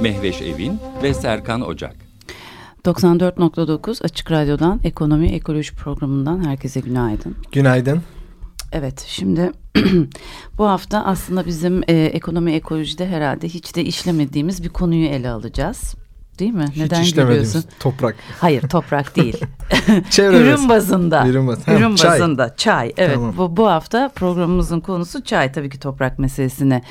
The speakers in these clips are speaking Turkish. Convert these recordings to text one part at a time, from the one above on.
Mehveş Evin ve Serkan Ocak. 94.9 Açık Radyo'dan Ekonomi Ekoloji Programı'ndan herkese günaydın. Günaydın. Evet şimdi bu hafta aslında bizim e, ekonomi ekolojide herhalde hiç de işlemediğimiz bir konuyu ele alacağız. Değil mi? Hiç Neden gülüyorsun? Toprak. Hayır toprak değil. Ürün bazında. Ürün, baz ha, Ürün çay. bazında. Çay. Evet tamam. bu, bu hafta programımızın konusu çay. Tabii ki toprak meselesini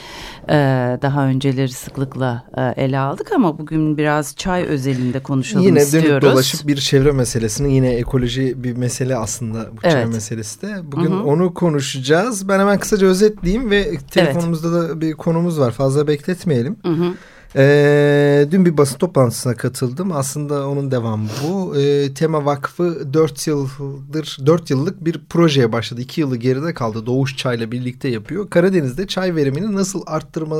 e, daha önceleri sıklıkla e, ele aldık ama bugün biraz çay özelinde konuşalım yine istiyoruz. Yine dönüp dolaşıp bir çevre meselesini yine ekoloji bir mesele aslında bu evet. çay meselesi de. Bugün Hı -hı. onu konuşacağız. Ben hemen kısaca özetleyeyim ve telefonumuzda evet. da bir konumuz var. Fazla bekletmeyelim. Hı -hı. E, dün bir basın toplantısına katıldım. Aslında onun devamı bu. E, Tema Vakfı dört yıldır dört yıllık bir projeye başladı. İki yılı geride kaldı. Doğuş Çay'la birlikte yapıyor. Karadeniz'de çay verimini nasıl arttırma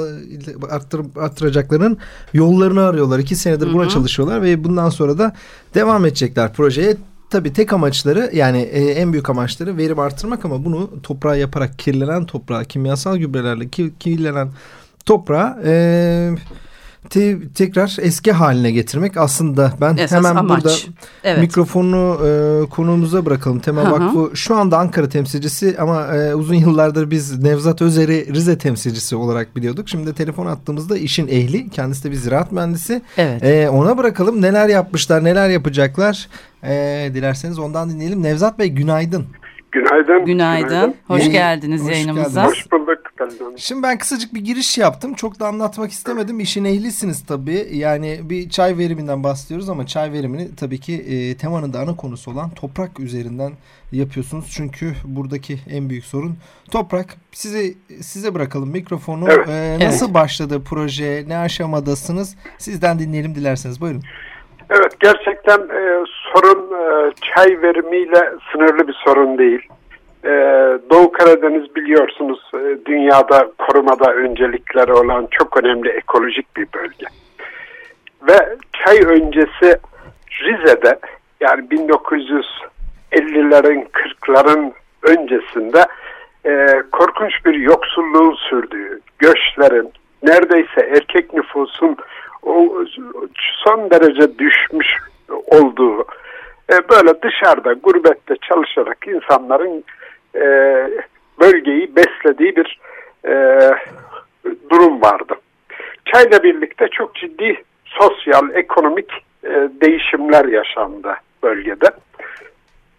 arttır, arttıracaklarının yollarını arıyorlar. İki senedir buna çalışıyorlar ve bundan sonra da devam edecekler projeye. Tabii tek amaçları yani e, en büyük amaçları verim arttırmak ama bunu toprağa yaparak kirlenen toprağa kimyasal gübrelerle kirlenen toprağa e, te tekrar eski haline getirmek aslında ben Esas hemen amaç. burada evet. mikrofonu e, konuğumuza bırakalım. Tema Hı -hı. Vakfı şu anda Ankara temsilcisi ama e, uzun yıllardır biz Nevzat Özer'i Rize temsilcisi olarak biliyorduk. Şimdi telefon attığımızda işin ehli kendisi de bir ziraat mühendisi. Evet. E, ona bırakalım neler yapmışlar neler yapacaklar e, dilerseniz ondan dinleyelim. Nevzat Bey günaydın. Günaydın. Günaydın. Günaydın. Hoş geldiniz Hoş yayınımıza. Geldiniz. Hoş bulduk. Şimdi ben kısacık bir giriş yaptım. Çok da anlatmak istemedim. İşin ehlisiniz tabii. Yani bir çay veriminden bahsediyoruz ama çay verimini tabii ki e, temanın da ana konusu olan toprak üzerinden yapıyorsunuz. Çünkü buradaki en büyük sorun toprak. Size size bırakalım mikrofonu. Evet. E, nasıl evet. başladı proje? Ne aşamadasınız? Sizden dinleyelim dilerseniz. Buyurun. Evet gerçekten e, sorun e, çay verimiyle sınırlı bir sorun değil. E, Doğu Karadeniz biliyorsunuz e, dünyada korumada öncelikleri olan çok önemli ekolojik bir bölge. Ve çay öncesi Rize'de yani 1950'lerin 40'ların öncesinde korkunç bir yoksulluğun sürdüğü, göçlerin, neredeyse erkek nüfusun son derece düşmüş olduğu e, böyle dışarıda gurbette çalışarak insanların e, bölgeyi beslediği bir e, durum vardı. Çayla birlikte çok ciddi sosyal, ekonomik e, değişimler yaşandı bölgede.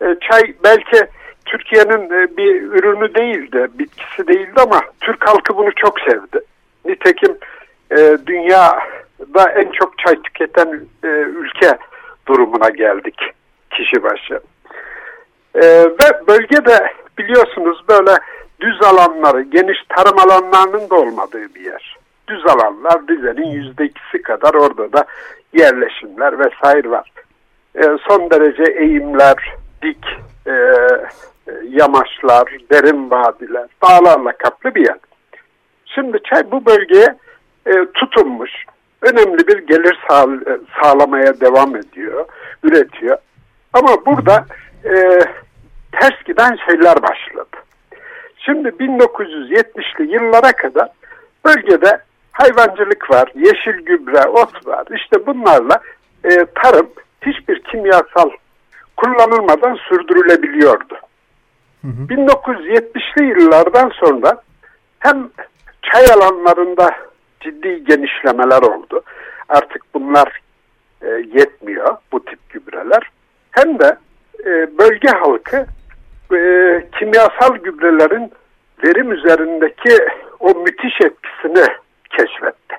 E, çay belki Türkiye'nin e, bir ürünü değildi, bitkisi değildi ama Türk halkı bunu çok sevdi. Nitekim e, dünyada en çok çay tüketen e, ülke durumuna geldik kişi başı. E, ve bölgede biliyorsunuz böyle düz alanları, geniş tarım alanlarının da olmadığı bir yer. Düz alanlar Rize'nin yüzde ikisi kadar orada da yerleşimler vesaire var. E, son derece eğimler, dik e, yamaçlar, derin vadiler, dağlarla kaplı bir yer. Şimdi çay bu bölgeye e, tutunmuş, önemli bir gelir sağ, sağlamaya devam ediyor, üretiyor. Ama burada e, ters giden şeyler başladı. Şimdi 1970'li yıllara kadar bölgede hayvancılık var, yeşil gübre, ot var. İşte bunlarla e, tarım hiçbir kimyasal kullanılmadan sürdürülebiliyordu. Hı hı. 1970'li yıllardan sonra hem çay alanlarında ciddi genişlemeler oldu. Artık bunlar e, yetmiyor bu tip gübreler. Hem de e, bölge halkı e, kimyasal gübrelerin verim üzerindeki o müthiş etkisini keşfetti.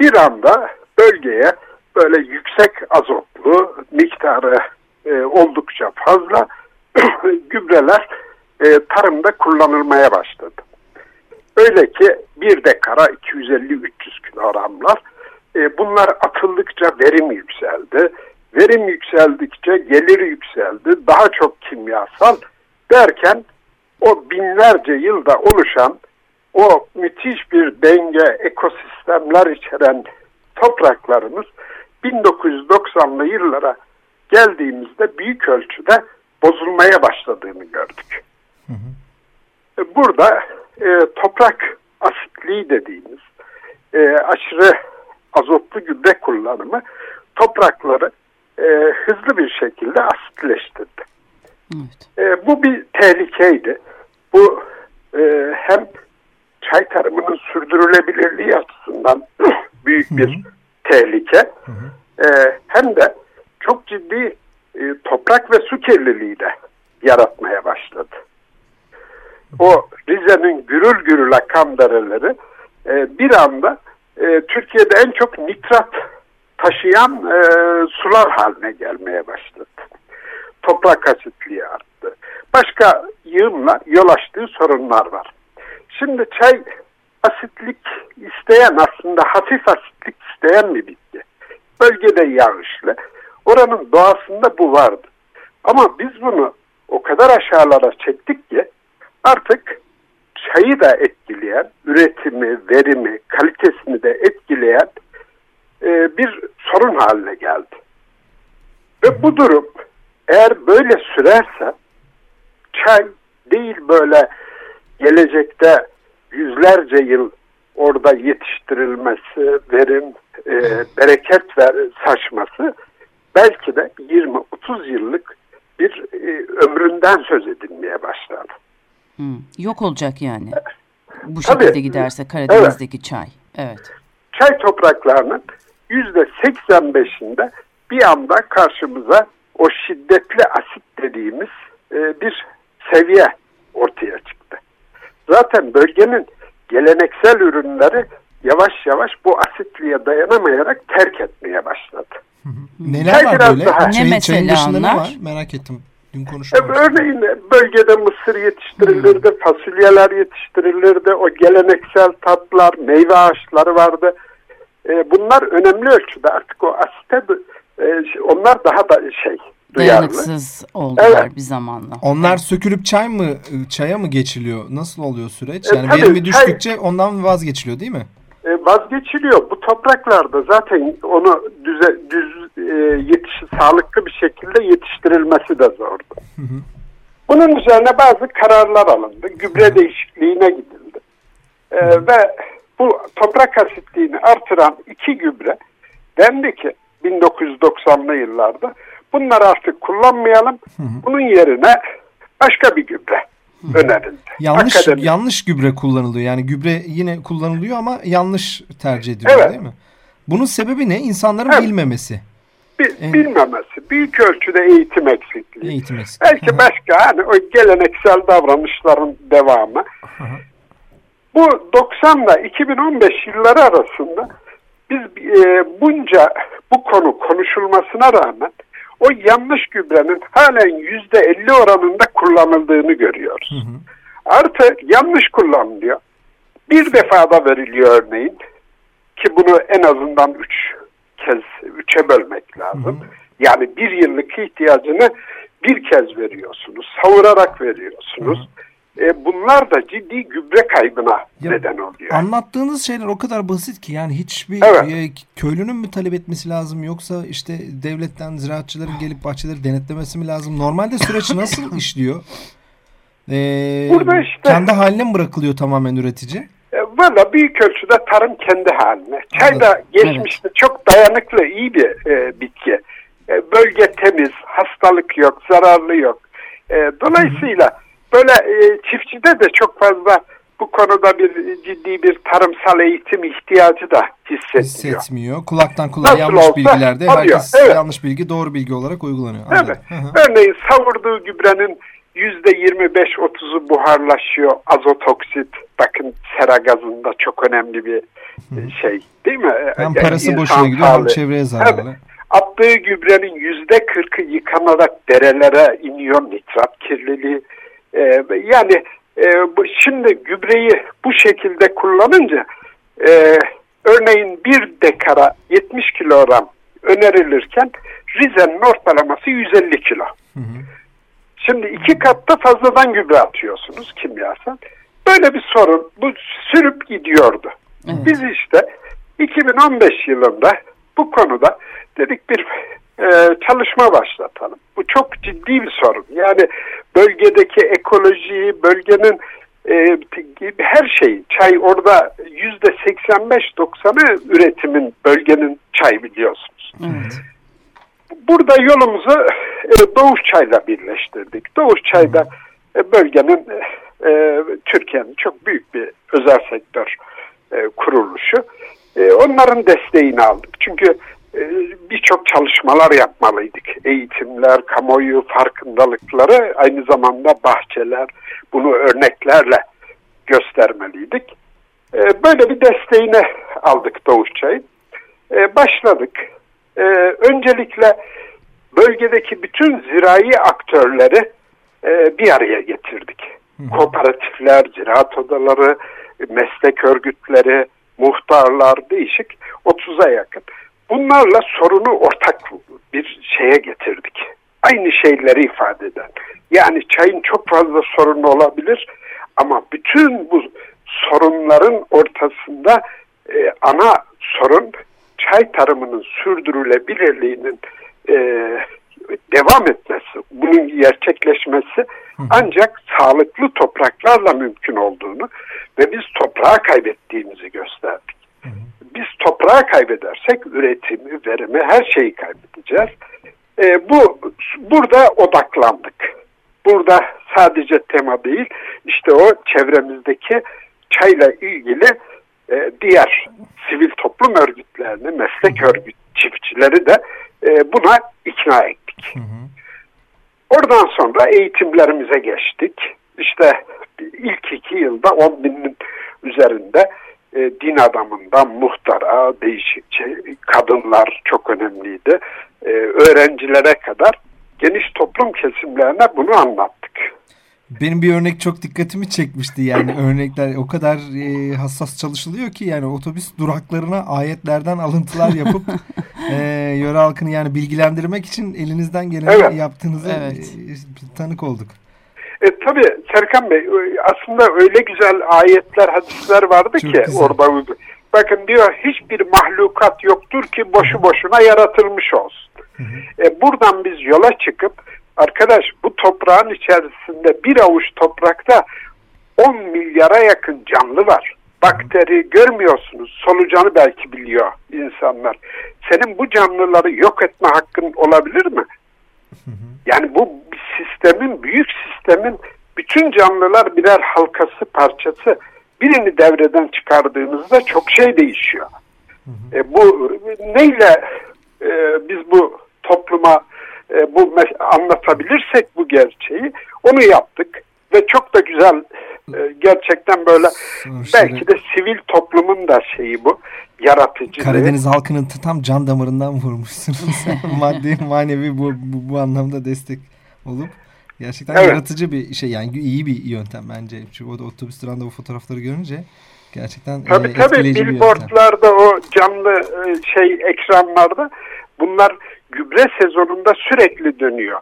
Bir anda bölgeye böyle yüksek azotlu miktarı e, oldukça fazla gübreler e, tarımda kullanılmaya başladı. Öyle ki bir dekara 250-300 kilogramlar e, bunlar atıldıkça verim yükseldi. Verim yükseldikçe gelir yükseldi. Daha çok kimyasal derken o binlerce yılda oluşan o müthiş bir denge, ekosistemler içeren topraklarımız 1990'lı yıllara geldiğimizde büyük ölçüde bozulmaya başladığını gördük. Hı hı. Burada e, toprak asitliği dediğimiz e, aşırı azotlu gübre kullanımı toprakları e, hızlı bir şekilde asitleştirdi. Evet. E, bu bir tehlikeydi. Bu e, hem çay tarımının sürdürülebilirliği açısından büyük bir hı hı. tehlike. Hı hı. E, hem de çok ciddi e, toprak ve su kirliliği de yaratmaya başladı. O Rize'nin gürül gürül akan dereleri e, bir anda e, Türkiye'de en çok nitrat taşıyan e, sular haline gelmeye başladı. Toprak asitliği arttı. Başka yığınla yol açtığı sorunlar var. Şimdi çay asitlik isteyen aslında hafif asitlik isteyen bir bitki. Bölgede yağışlı. Oranın doğasında bu vardı. Ama biz bunu o kadar aşağılara çektik ki artık çayı da etkileyen, üretimi, verimi, kalitesini de etkileyen e, bir sorun haline geldi. Ve bu durum eğer böyle sürerse çay değil böyle gelecekte yüzlerce yıl orada yetiştirilmesi, verim, e, bereket ver, saçması belki de 20-30 yıllık bir e, ömründen söz edilmeye başladı. Hmm, yok olacak yani. Bu şekilde Tabii, giderse Karadeniz'deki evet. çay. Evet. Çay topraklarının yüzde 85'inde bir anda karşımıza o şiddetli asit dediğimiz e, bir seviye ortaya çıktı. Zaten bölgenin geleneksel ürünleri yavaş yavaş bu asitliğe dayanamayarak terk etmeye başladı. Neler var böyle? Daha... Ne mesela çayın dışında ne var? Merak ettim. Dün konuşmuştuk. Örneğin bölgede mısır yetiştirilirdi, hmm. fasulyeler yetiştirilirdi, o geleneksel tatlar, meyve ağaçları vardı. E, bunlar önemli ölçüde artık o asite e, onlar daha da şey duyarlı. Dayanıksız oldular evet. bir zamanla. Onlar sökülüp çay mı çaya mı geçiliyor? Nasıl oluyor süreç? E, yani e, tabii, verimi düştükçe çay, ondan vazgeçiliyor değil mi? E, vazgeçiliyor. Bu topraklarda zaten onu düze, düz e, yetiş, sağlıklı bir şekilde yetiştirilmesi de zordu. Hı hı. Bunun üzerine bazı kararlar alındı. Gübre değişikliğine gidildi. E, ve bu toprak asitliğini artıran iki gübre dendi ki 1990'lı yıllarda bunları artık kullanmayalım. Hı hı. Bunun yerine başka bir gübre önerildi. Yanlış yanlış gübre kullanılıyor. Yani gübre yine kullanılıyor ama yanlış tercih ediliyor evet. değil mi? Bunun sebebi ne? İnsanların evet. bilmemesi. Bil, en... Bilmemesi. Büyük ölçüde eğitim eksikliği. Eğitim eksikliği. Belki başka hani o geleneksel davranışların devamı. Bu 90 ile 2015 yılları arasında biz e, bunca bu konu konuşulmasına rağmen o yanlış gübrenin halen yüzde elli oranında kullanıldığını görüyoruz. Hı hı. Artı yanlış kullanılıyor. Bir defada veriliyor örneğin ki bunu en azından üç kez üçe bölmek lazım. Hı hı. Yani bir yıllık ihtiyacını bir kez veriyorsunuz. Savurarak veriyorsunuz. Hı hı. E, bunlar da ciddi gübre kaybına ya, neden oluyor. Anlattığınız şeyler o kadar basit ki yani hiçbir evet. e, köylünün mü talep etmesi lazım yoksa işte devletten ziraatçıların gelip bahçeleri denetlemesi mi lazım? Normalde süreç nasıl işliyor? Ee, Burada işte kendi haline mi bırakılıyor tamamen üretici? E, Valla büyük ölçüde tarım kendi haline. Çay da geçmişte evet. çok dayanıklı iyi bir e, bitki. E, bölge temiz, hastalık yok, zararlı yok. E, dolayısıyla Hı -hı Böyle e, çiftçide de çok fazla bu konuda bir ciddi bir tarımsal eğitim ihtiyacı da hissetmiyor. Hissetmiyor. Kulaktan kulağa Nasıl yanlış olsa, bilgilerde herkes evet. yanlış bilgi doğru bilgi olarak uygulanıyor. Evet. Örneğin savurduğu gübrenin yüzde 25-30'u buharlaşıyor. Azotoksit bakın sera gazında çok önemli bir şey değil mi? Hem yani parası boşuna gidiyor hem çevreye zararlı. Evet. Attığı gübrenin yüzde 40'ı yıkanarak derelere iniyor nitrat kirliliği e, yani e, bu, şimdi gübreyi bu şekilde kullanınca e, örneğin bir dekara 70 kilogram önerilirken Rize'nin ortalaması 150 kilo. Hı hı. Şimdi iki katta fazladan gübre atıyorsunuz kimyasal. Böyle bir sorun bu sürüp gidiyordu. Evet. Biz işte 2015 yılında bu konuda dedik bir e, çalışma başlatalım. Bu çok ciddi bir sorun. Yani bölgedeki ekolojiyi, bölgenin e, her şey, çay orada yüzde 85-90'ı üretimin bölgenin çay biliyorsunuz. Evet. Burada yolumuzu e, Doğuş Çay'la birleştirdik. Doğuş Çay'da e, bölgenin e, Türkiye'nin çok büyük bir özel sektör e, kuruluşu. E, onların desteğini aldık. Çünkü e, birçok çalışmalar yapmalıydık. Eğitimler, kamuoyu farkındalıkları, aynı zamanda bahçeler, bunu örneklerle göstermeliydik. E, böyle bir desteğini aldık Doğuş Çay'ın. E, başladık. E, öncelikle bölgedeki bütün zirai aktörleri e, bir araya getirdik. Kooperatifler, ziraat odaları, meslek örgütleri, muhtarlar değişik 30'a yakın. Bunlarla sorunu ortak bir şeye getirdik. Aynı şeyleri ifade eden. Yani çayın çok fazla sorunu olabilir ama bütün bu sorunların ortasında e, ana sorun çay tarımının sürdürülebilirliğinin e, devam etmesi, bunun gerçekleşmesi ancak sağlıklı topraklarla mümkün olduğunu ve biz toprağı kaybettiğimizi gösterdik. Biz toprağı kaybedersek üretimi, verimi, her şeyi kaybedeceğiz. E, bu burada odaklandık. Burada sadece tema değil, işte o çevremizdeki çayla ilgili e, diğer sivil toplum örgütlerini, meslek örgüt çiftçileri de e, buna ikna ettik. Hı hı. Oradan sonra eğitimlerimize geçtik. İşte ilk iki yılda 10 binin üzerinde e, din adamından muhtara, değişik şey, kadınlar çok önemliydi. E, öğrencilere kadar geniş toplum kesimlerine bunu anlattık. Benim bir örnek çok dikkatimi çekmişti yani örnekler o kadar e, hassas çalışılıyor ki yani otobüs duraklarına ayetlerden alıntılar yapıp e, yöre halkını yani bilgilendirmek için elinizden geleni evet. yaptığınızı evet. e, tanık olduk. E, tabii Serkan Bey aslında öyle güzel ayetler hadisler vardı Çok ki güzel. orada bakın diyor hiçbir mahlukat yoktur ki boşu boşuna yaratılmış olsun. Hı hı. E, buradan biz yola çıkıp arkadaş bu toprağın içerisinde bir avuç toprakta 10 milyara yakın canlı var. Bakteri görmüyorsunuz. Solucanı belki biliyor insanlar. Senin bu canlıları yok etme hakkın olabilir mi? Yani bu sistemin, büyük sistemin bütün canlılar birer halkası, parçası. Birini devreden çıkardığınızda çok şey değişiyor. E, bu neyle e, biz bu topluma e, bu anlatabilirsek bu gerçeği onu yaptık ve çok da güzel e, gerçekten böyle belki de sivil toplumun da şeyi bu yaratıcı. Karadeniz halkının tam can damarından vurmuşsunuz. Maddi manevi bu, bu, bu anlamda destek olup gerçekten evet. yaratıcı bir şey yani iyi bir yöntem bence. Çünkü o da otobüs durağında bu fotoğrafları görünce gerçekten tabii, e, tabii, billboardlarda o canlı e, şey ekranlarda bunlar gübre sezonunda sürekli dönüyor.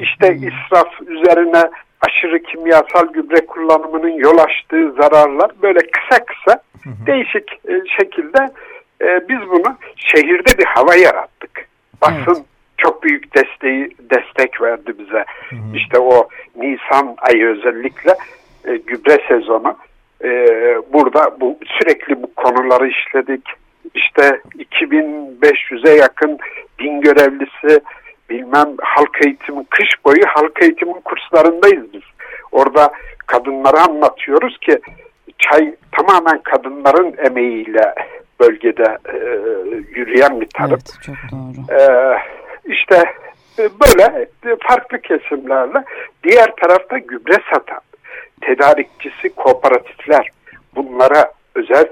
İşte israf üzerine aşırı kimyasal gübre kullanımının yol açtığı zararlar böyle kısa kısa değişik e, şekilde e, biz bunu şehirde bir hava yarattık. Basın evet. çok büyük desteği destek verdi bize. Hı hı. İşte o Nisan ayı özellikle e, gübre sezonu. E, burada bu sürekli bu konuları işledik. İşte 2500'e yakın din görevlisi, bilmem halk eğitimi, kış boyu halk eğitimin kurslarındayız biz. Orada kadınlara anlatıyoruz ki çay tamamen kadınların emeğiyle bölgede e, yürüyen bir tarım. Evet, çok doğru. E, işte böyle farklı kesimlerle diğer tarafta gübre satan tedarikçisi kooperatifler bunlara özel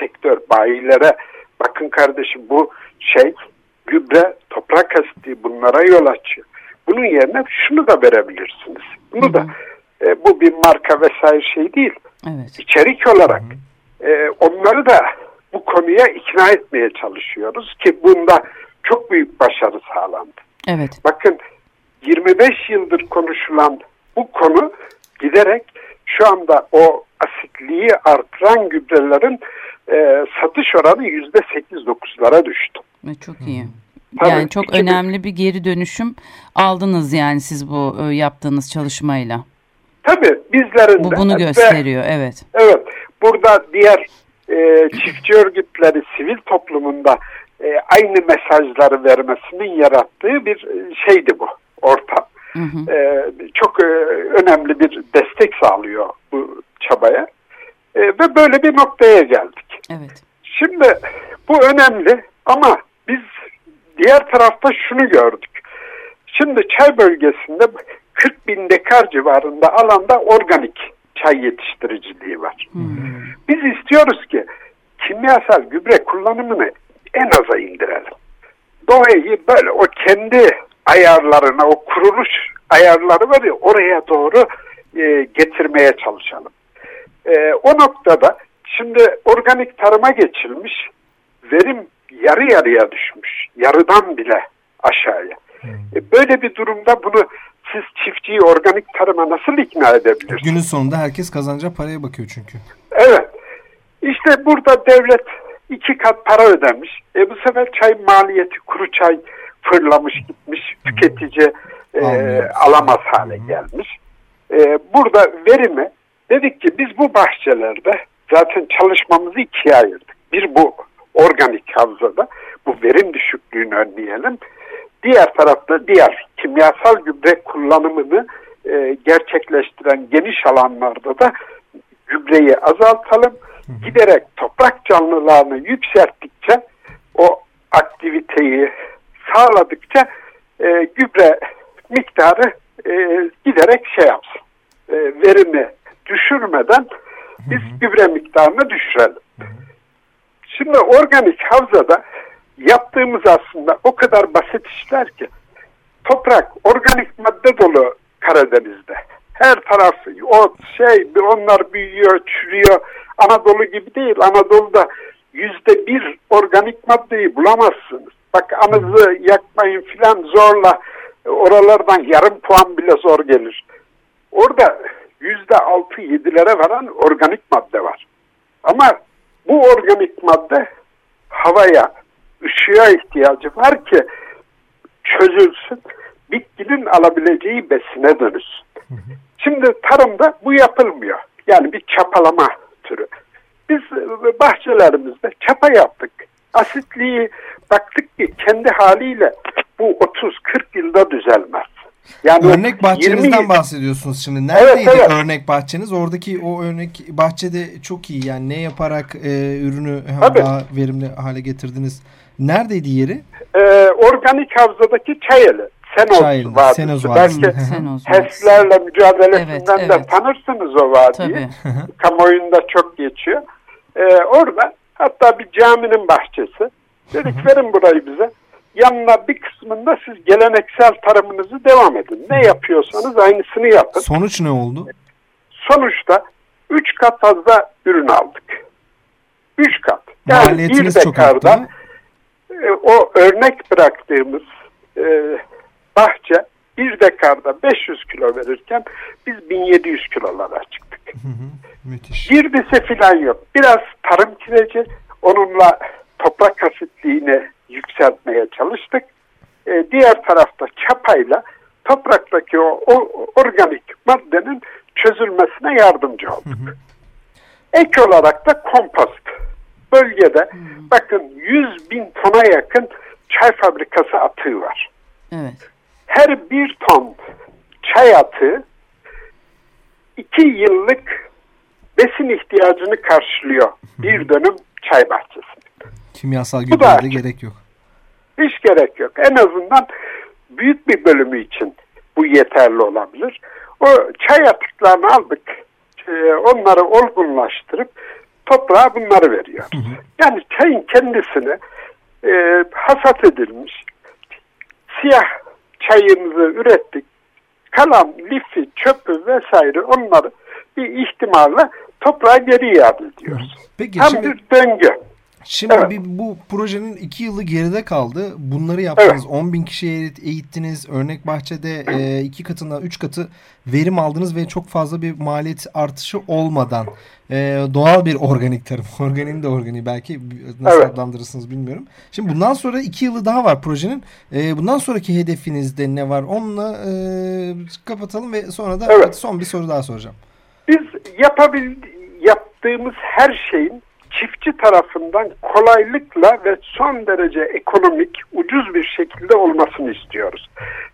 sektör bayilere bakın kardeşim bu şey gübre toprak asidi bunlara yol açıyor. Bunun yerine şunu da verebilirsiniz. Bunu Hı -hı. da e, bu bir marka vesaire şey değil. Evet. İçerik olarak Hı -hı. E, onları da bu konuya ikna etmeye çalışıyoruz ki bunda çok büyük başarı sağlandı. Evet. Bakın 25 yıldır konuşulan bu konu giderek şu anda o asitliği artıran gübrelerin e, satış oranı %8-9'lara düştü. Çok iyi. Tabii, yani çok 2000... önemli bir geri dönüşüm aldınız yani siz bu e, yaptığınız çalışmayla. Tabii bizlerin Bu bunu gösteriyor, ve, evet. Evet, burada diğer e, çiftçi örgütleri sivil toplumunda e, aynı mesajları vermesinin yarattığı bir e, şeydi bu ortam. Hı hı. E, çok e, önemli bir destek sağlıyor bu çabaya e, ve böyle bir noktaya geldik. Evet. Şimdi bu önemli ama biz diğer tarafta şunu gördük. Şimdi çay bölgesinde 40 bin dekar civarında alanda organik çay yetiştiriciliği var. Hmm. Biz istiyoruz ki kimyasal gübre kullanımını en aza indirelim. Doğayı böyle o kendi ayarlarına, o kuruluş ayarları var ya oraya doğru e, getirmeye çalışalım. E, o noktada şimdi organik tarıma geçilmiş, verim yarı yarıya düşmüş. Yarıdan bile aşağıya. Hmm. E, böyle bir durumda bunu siz çiftçiyi organik tarıma nasıl ikna edebilirsiniz? Günün sonunda herkes kazanacak paraya bakıyor çünkü. Evet. İşte burada devlet iki kat para ödemiş. E bu sefer çay maliyeti, kuru çay fırlamış gitmiş. Tüketici e, alamaz hale gelmiş. E, burada verimi dedik ki biz bu bahçelerde zaten çalışmamızı ikiye ayırdık. Bir bu organik havzada bu verim düşüklüğünü önleyelim. Diğer tarafta diğer kimyasal gübre kullanımını e, gerçekleştiren geniş alanlarda da gübreyi azaltalım. Giderek toprak canlılığını yükselttikçe o aktiviteyi sağladıkça e, gübre miktarı e, giderek şey yapsın. E, verimi düşürmeden biz gübre miktarını düşürelim. Şimdi organik havzada yaptığımız aslında o kadar basit işler ki toprak organik madde dolu Karadeniz'de. Her tarafı o şey onlar büyüyor, çürüyor. Anadolu gibi değil. Anadolu'da yüzde bir organik maddeyi bulamazsınız. Bak anızı yakmayın filan zorla oralardan yarım puan bile zor gelir. Orada yüzde altı yedilere varan organik madde var. Ama bu organik madde havaya, ışığa ihtiyacı var ki çözülsün, bitkinin alabileceği besine dönüşsün. Şimdi tarımda bu yapılmıyor. Yani bir çapalama türü. Biz bahçelerimizde çapa yaptık. Asitliği baktık ki kendi haliyle bu 30-40 yılda düzelmez. Yani örnek bahçenizden 20... bahsediyorsunuz şimdi. Neredeydi evet, evet. örnek bahçeniz? Oradaki o örnek bahçede çok iyi. Yani ne yaparak e, ürünü daha verimli hale getirdiniz? Neredeydi yeri? Ee, organik havzadaki Çayeli. Senoz Çayeli, Vadisi. Senoz Vadisi. Belki HES'lerle mücadelesinden evet, de tanırsınız o vadiyi. Kamuoyunda çok geçiyor. Ee, orada hatta bir caminin bahçesi. Dedik verin burayı bize yanına bir kısmında siz geleneksel tarımınızı devam edin. Ne yapıyorsanız aynısını yapın. Sonuç ne oldu? Sonuçta 3 kat fazla ürün aldık. 3 kat. Yani Maliyetiniz bir dekarda e, o örnek bıraktığımız e, bahçe bir dekarda 500 kilo verirken biz 1700 kilolara çıktık. Hı hı, müthiş. Girdisi falan yok. Biraz tarım kireci onunla toprak asitliğini diğer tarafta çapayla topraktaki o, o organik maddenin çözülmesine yardımcı olduk. Hı hı. Ek olarak da kompost. Bölgede hı. bakın 100 bin tona yakın çay fabrikası atığı var. Evet. Her bir ton çay atığı iki yıllık besin ihtiyacını karşılıyor bir dönüm çay bahçesi. Kimyasal gübreye gerek yok. Hiç gerek yok. En azından büyük bir bölümü için bu yeterli olabilir. O çay atıklarını aldık. E, onları olgunlaştırıp toprağa bunları veriyor. Hı hı. Yani çayın kendisini e, hasat edilmiş siyah çayımızı ürettik. Kalan lifi, çöpü vesaire onları bir ihtimalle toprağa geri iade ediyoruz. Peki, Tam şimdi... bir döngü. Şimdi evet. bir, bu projenin iki yılı geride kaldı. Bunları yaptınız. Evet. 10 bin kişiye eğittiniz. Örnek bahçede e, iki katından üç katı verim aldınız ve çok fazla bir maliyet artışı olmadan e, doğal bir organik tarım. Organiğin de organiği belki nasıl evet. adlandırırsınız bilmiyorum. Şimdi bundan sonra iki yılı daha var projenin. E, bundan sonraki hedefinizde ne var? Onunla e, kapatalım ve sonra da evet. son bir soru daha soracağım. Biz yapabil yaptığımız her şeyin çiftçi tarafından kolaylıkla ve son derece ekonomik, ucuz bir şekilde olmasını istiyoruz.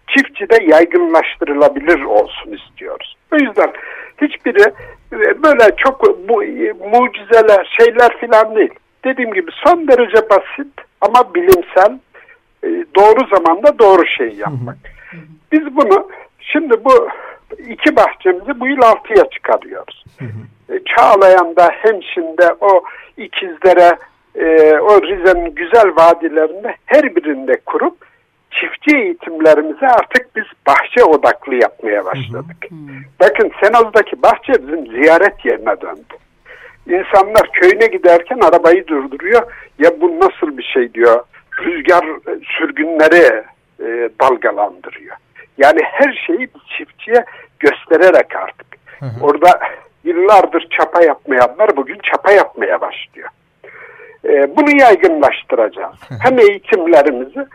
Çiftçi de yaygınlaştırılabilir olsun istiyoruz. O yüzden hiçbiri e, böyle çok bu, e, mucizeler, şeyler filan değil. Dediğim gibi son derece basit ama bilimsel, e, doğru zamanda doğru şeyi yapmak. Biz bunu, şimdi bu iki bahçemizi bu yıl altıya çıkarıyoruz. Çağlayan'da, Hemşin'de o ikizlere, e, o Rize'nin güzel vadilerinde her birinde kurup çiftçi eğitimlerimizi artık biz bahçe odaklı yapmaya başladık. Hı hı. Bakın Senoz'daki bahçe bizim ziyaret yerine döndü. İnsanlar köyüne giderken arabayı durduruyor. Ya bu nasıl bir şey diyor. Rüzgar e, sürgünleri e, dalgalandırıyor. Yani her şeyi çiftçiye göstererek artık. Hı hı. Orada yıllardır çapa yapmayanlar bugün çapa yapmaya başlıyor. E, bunu yaygınlaştıracağız. Hem eğitimlerimizi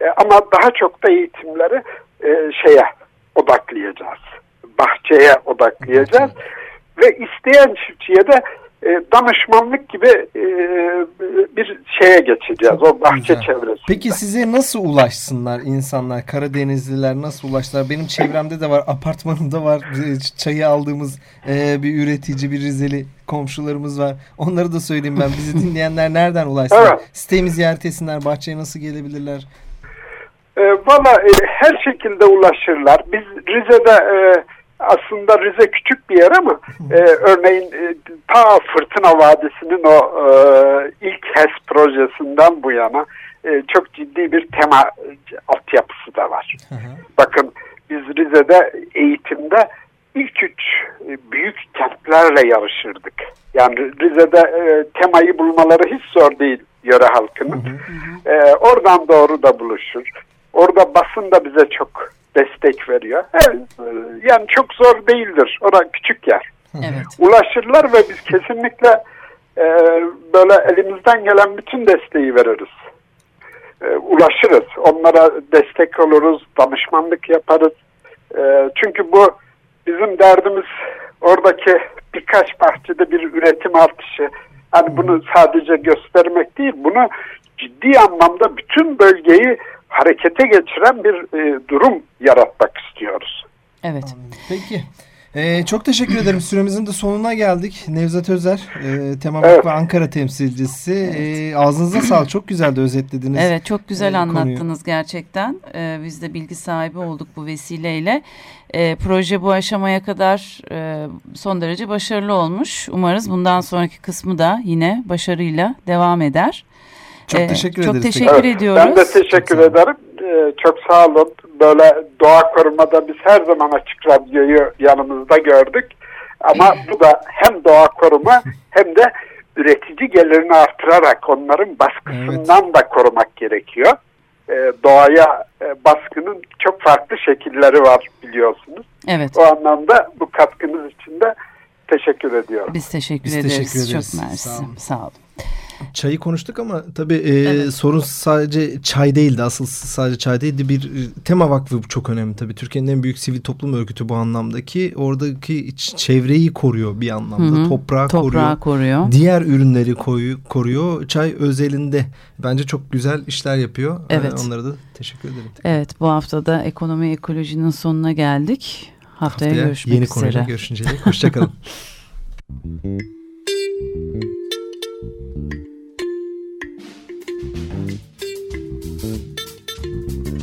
e, ama daha çok da eğitimleri e, şeye odaklayacağız. Bahçeye odaklayacağız. Ve isteyen çiftçiye de e, danışmanlık gibi e, bir şeye geçeceğiz o bahçe güzel. çevresinde. Peki size nasıl ulaşsınlar insanlar? Karadenizliler nasıl ulaştılar? Benim çevremde de var, apartmanımda var. Çayı aldığımız e, bir üretici, bir Rizeli komşularımız var. Onları da söyleyeyim ben. Bizi dinleyenler nereden ulaşsınlar? Evet. Sitemi ziyaret etsinler, bahçeye nasıl gelebilirler? E, Valla e, her şekilde ulaşırlar. Biz Rize'de e, aslında Rize küçük bir yer ama e, örneğin e, ta Fırtına Vadisi'nin o e, ilk HES projesinden bu yana e, çok ciddi bir tema e, altyapısı da var. Hı hı. Bakın biz Rize'de eğitimde ilk üç e, büyük kentlerle yarışırdık. Yani Rize'de e, temayı bulmaları hiç zor değil yöre halkının. Hı hı. E, oradan doğru da buluşur. Orada basın da bize çok destek veriyor. Evet, yani çok zor değildir. Orada küçük yer. Evet. Ulaşırlar ve biz kesinlikle e, böyle elimizden gelen bütün desteği veririz. E, ulaşırız. Onlara destek oluruz, danışmanlık yaparız. E, çünkü bu bizim derdimiz oradaki birkaç bahçede bir üretim artışı. Hani bunu sadece göstermek değil, bunu ciddi anlamda bütün bölgeyi harekete geçiren bir e, durum yaratmak istiyoruz. Evet. Peki. Ee, çok teşekkür ederim. Süremizin de sonuna geldik. Nevzat Özer, e, Tema evet. ve Ankara temsilcisi. Evet. E, ağzınıza sağlık. Çok güzel de özetlediniz. Evet, çok güzel e, anlattınız konuyu. gerçekten. E, biz de bilgi sahibi olduk bu vesileyle. E, proje bu aşamaya kadar e, son derece başarılı olmuş. Umarız bundan sonraki kısmı da yine başarıyla devam eder. Çok ee, teşekkür çok ederiz. teşekkür evet, ediyoruz. Ben de teşekkür çok ederim. Ee, çok sağ olun. Böyle doğa korumada biz her zaman açık radyoyu yanımızda gördük. Ama bu da hem doğa koruma hem de üretici gelirini artırarak onların baskısından evet. da korumak gerekiyor. Ee, doğaya e, baskının çok farklı şekilleri var biliyorsunuz. Evet. O anlamda bu katkınız için de teşekkür ediyorum. Biz teşekkür Biz ederiz. Teşekkür ederiz. Çok mersi. Sağ olun. Sağ olun. Çayı konuştuk ama tabii e, evet. sorun sadece çay değildi. Asıl sadece çay değildi. Bir e, tema vakfı çok önemli tabii. Türkiye'nin en büyük sivil toplum örgütü bu anlamdaki. Oradaki çevreyi koruyor bir anlamda. Hı -hı. Toprağı, Toprağı koruyor. koruyor. Diğer ürünleri koyu, koruyor. Çay özelinde bence çok güzel işler yapıyor. E, evet. onlara da teşekkür ederim. Evet bu haftada ekonomi ekolojinin sonuna geldik. Haftaya, Haftaya görüşmek yeni üzere. Yeni konuyla görüşünceye hoşçakalın.